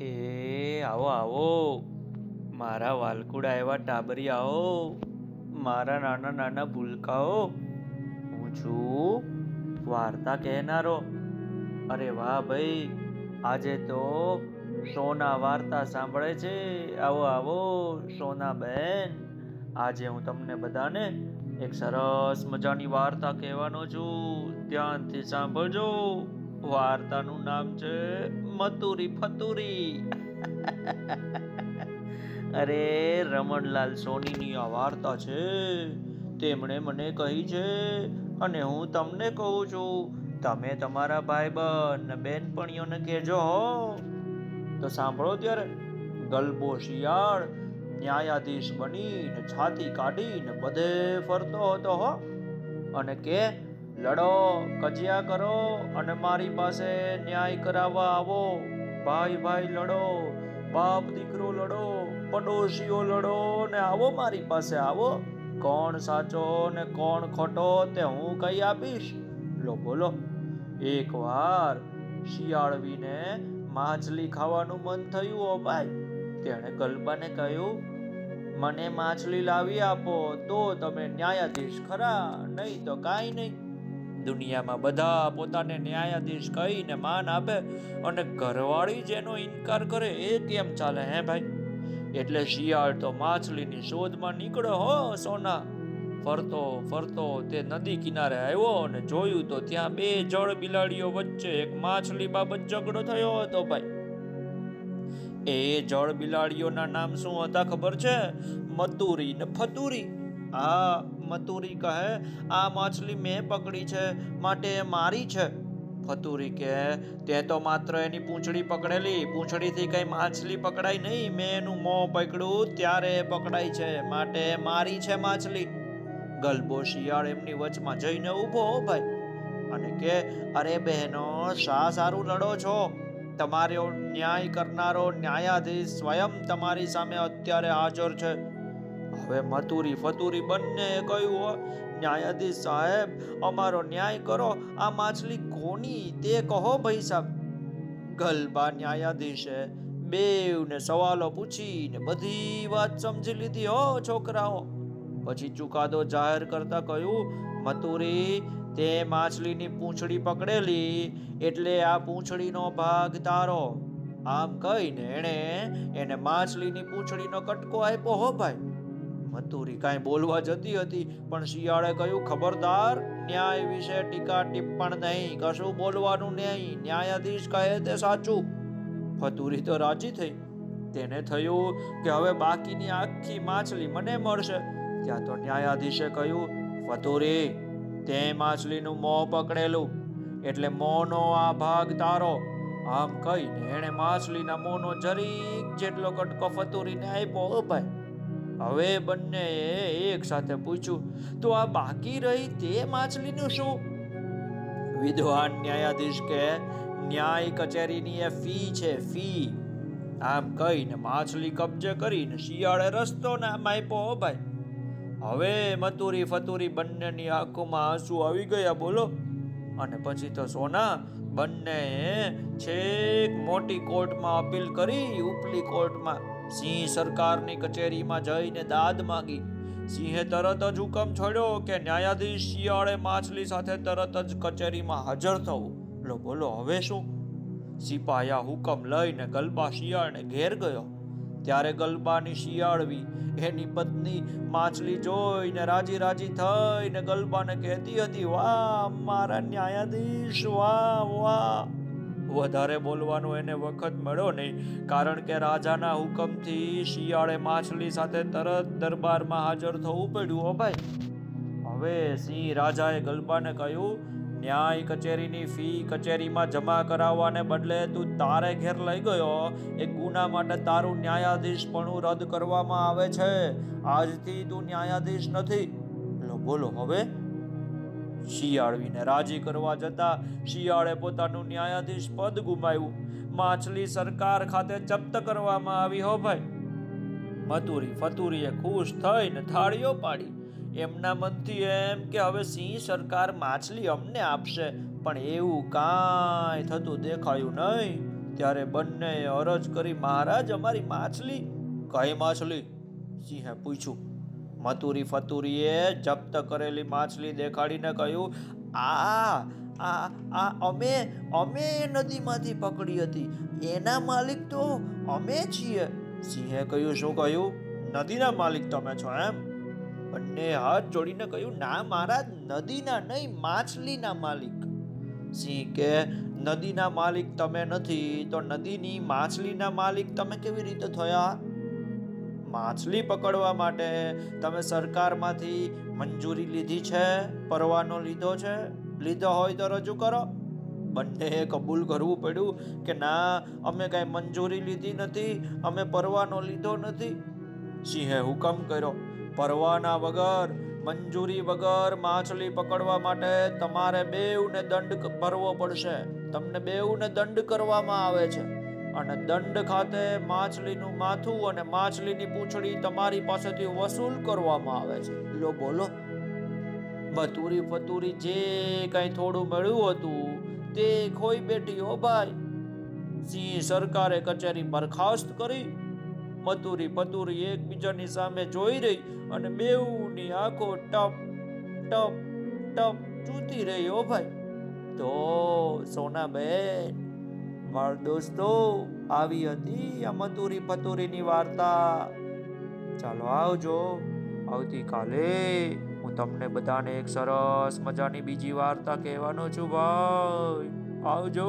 એ, આવો આવો. મારા વાલકુડા એવા ટાબરિયાઓ મારા નાના નાના ભૂલકાઓ. હું છું વાર્તા કહેનારો. અરે વાહ ભાઈ, આજે તો સોના વાર્તા સાંભળે છે. આવો આવો, સોના બેન. આજે હું તમને બધાને એક સરસ મજાની વાર્તા કહેવાનો છું. ધ્યાનથી સાંભળજો. વાર્તાનું નામ છે મતુરી ફતુરી. અરે, રમણલાલ સોનીની આ વાર્તા છે. તેમણે મને કહી છે, અને હું તમને કહું છું, તમે તમારા ભાઈ બન બેનપણીઓને કહેજો, હો. તો સાંભળો ત્યારે ગલબો શિયાળ ન્યાયાધીશ બનીને છાતી કાઢીને બધે ફરતો હતો, હો. અને કે લડો, કજિયા કરો અને મારી પાસે ન્યાય કરાવવા આવો. ભાઈ ભાઈ લડો, બાપ દીકરો લડો, પડોશીઓ લડો ને આવો મારી પાસે આવો. કોણ સાચો ને કોણ ખોટો તે હું કહી આપીશ? લો, બોલો. એકવાર શિયાળવીને માછલી ખાવાનું મન થયું ઓ ભાઈ. તેણે ગલબાને કહ્યું, મને માછલી લાવી આપો તો તમે ન્યાયાધીશ ખરા, નહીં તો કાંઈ નહીં. દુનિયામાં બધા પોતાને ન્યાયાધીશ કહીને માન આપે અને ઘરવાળી જેનો ઇનકાર કરે એ કેમ ચાલે, હે ભાઈ? એટલે શિયાળ તો માછલીની શોધમાં નીકળ્યો, હો, સોના. ફરતો ફરતો તે નદી કિનારે આવ્યો અને જોયું તો ત્યાં બે જળ બિલાડીઓ વચ્ચે એક માછલી બાબત ઝઘડો થયો હતો ભાઈ. એ જળ બિલાડીઓના નામ શું હતા ખબર છે? મતુરી ને ફતુરી. આ મતુરી કહે, આ માછલી મેં પકડી છે, માટે મારી છે. ફતુરી કે તે તો માત્ર એની પૂંછડી પકડેલી, પૂંછડીથી કઈ માછલી પકડાય નહીં, મેં એનું મોં પકડ્યું, ત્યારે એ પકડાય છે, માટે મારી છે માછલી. ગલબો શિયાળ એમની વચમાં જઈને ઊભો ભાઈ. અને કે અરે બહેનો શા સારું લડો છો? તમારો ન્યાય કરનારો ન્યાયાધીશ સ્વયં તમારી સામે અત્યારે હાજર છે. હવે મથુરી ફતુરી બંને કહ્યું, હો, ન્યાયાધીશ સાહેબ, અમારો ન્યાય કરો. આ માછલી કોની તે કહો ભાઈ સાહેબ. ગલબા ન્યાયાધીશે બેવને સવાલો પૂછીને બધી વાત સમજી લીધી, હો, છોકરાઓ. પછી ચુકાદો જાહેર કરતા કહ્યું મતુરી તે માછલીની પૂંછડી પકડેલી, એટલે આ પૂંછડીનો ભાગ તારો. આમ કહીને એણે એને માછલીની પૂંછડીનો કટકો આપ્યો, હો, ભાઈ. મતુરી કાંઈ બોલવા જતી હતી, પણ શિયાળે કહ્યું, ખબરદાર, ન્યાય વિશે ટીકા ટિપ્પણ નહીં, કશું બોલવાનું નહીં, ન્યાયાધીશ કહે તે સાચું. ફતુરી તો રાજી થઈ. તેને થયું કે હવે બાકીની આખી માછલી મને મળશે. ત્યાં તો ન્યાયાધીશે કહ્યું ફતુરી તે માછલીનું મોં પકડેલું, એટલે મોંનો આ ભાગ તારો. આમ કહીને એણે માછલીના મોંનો જરીક જેટલો કટકો ફતુરીને આપ્યો. ભાઈ હવે બંને એક સાથે પૂછ્યું, તો આ બાકી રહી તે માછલીનું શું? વિદ્વાન ન્યાયાધીશ કે ન્યાય કચેરીની એ ફી છે, ફી. આમ કહીને માછલી કબજે કરીને શિયાળે રસ્તો ના આપ્યો ભાઈ. હવે મતુરી ફતુરી બંનેની આંખોમાં આંસુ આવી ગયા, બોલો. અને પછી તો સોના બંને છેક મોટી કોર્ટમાં અપીલ કરી ઉપલી કોર્ટમાં સિંહ સરકારની કચેરીમાં જઈને દાદ માંગી. સિંહે તરત જ હુકમ છોડ્યો કે ન્યાયાધીશ શિયાળે માછલી સાથે તરત જ કચેરીમાં હાજર થવું. લો, બોલો, હવે શું? સિપાયા હુકમ લઈને ગલબા શિયાળને ઘેર ગયો. ત્યારે ગલબાની શિયાળવી એની પત્ની માછલી જોઈને રાજી રાજી થઈને ગલબાને કહેતી હતી, વાહ, મારા ન્યાયાધીશ, વાહ વાહ. વધારે બોલવાનો એને વખત મળ્યો નહીં. કારણ કે રાજાના હુકમથી શિયાળે માછલી સાથે તરત દરબારમાં હાજર થવું પડ્યું ભાઈ. હવે સિંહ રાજાએ ગલબાને કહ્યું, ન્યાય કચેરીની ફી કચેરીમાં જમા કરાવવાને બદલે તું તારે ઘેર લઈ ગયો. એ ગુના માટે તારું ન્યાયાધીશ પણ રદ કરવામાં આવે છે. આજથી તું ન્યાયાધીશ નથી. બોલો, હવે શિયાળવીને રાજી કરવા જતા શિયાળે પોતાનું ન્યાયાધીશ પદ ગુમાવ્યું. માછલી સરકાર ખાતે જપ્ત કરવામાં આવી, હો ભાઈ. મતુરી ફતુરીએ ખુશ થઈને થાળીઓ પાડી. એમના મનથી એમ કે હવે સિંહ સરકાર માછલી અમને આપશે, પણ એવું કાંઈ થતું દેખાયું નહીં. ત્યારે બંનેએ અરજ કરી, મહારાજ, અમારી માછલી. કઈ માછલી? સિંહે પૂછ્યું. મતુરી ફતુરીએ જપ્ત કરેલી માછલી દેખાડીને કહ્યું, આ આ આ અમે અમે નદીમાંથી પકડી હતી. એના માલિક તો અમે છીએ. સિંહે કહ્યું, શું કહ્યું? નદીના માલિક તમે છો એમ? બંને હાથ જોડીને કહ્યું, ના મહારાજ, નદીના નહીં, માછલીના માલિક. સિંહ કે, નદીના માલિક તમે નથી, તો નદીની માછલીના માલિક તમે કેવી રીતે થયા? માછલી પકડવા માટે તમે સરકારમાંથી મંજૂરી લીધી છે? પરવાનો લીધો છે? લીધો હોય તો રજૂ કરો. બંનેએ કબૂલ કરવું પડ્યું કે ના, અમે કાંઈ મંજૂરી લીધી નથી, અમે પરવાનો લીધો નથી. સિંહે હુકમ કર્યો. પરવાના વગર, મંજૂરી વગર માછલી પકડવા માટે તમારે બેઉને દંડ ભરવો પડશે. તમને બેઉને દંડ કરવામાં આવે છે. અને દંડ ખાતે માછલીનું માથું અને માછલીની પૂંછડી તમારી પાસેથી વસૂલ કરવામાં આવે છે. લો, બોલો. બતુરી ફતુરી જે કાંઈ થોડું મળ્યું હતું, તે ખોઈ બેઠી હો ભાઈ. સિંહ સરકારે કચેરી બરખાસ્ત કરી. મતુરી પતુરી એકબીજાની સામે જોઈ રહી અને બેઉની આંખો ટપ ટપ ટપ ચૂતી રહી હો ભાઈ. તો સોનાબેન માર દોસ્તો, આવી હતી આ મતુરી પતુરીની વાર્તા. ચાલો આવજો. આવતીકાલે હું તમને બધાને એક સરસ મજાની બીજી વાર્તા કહેવાનો છું. ભાઈ, આવજો.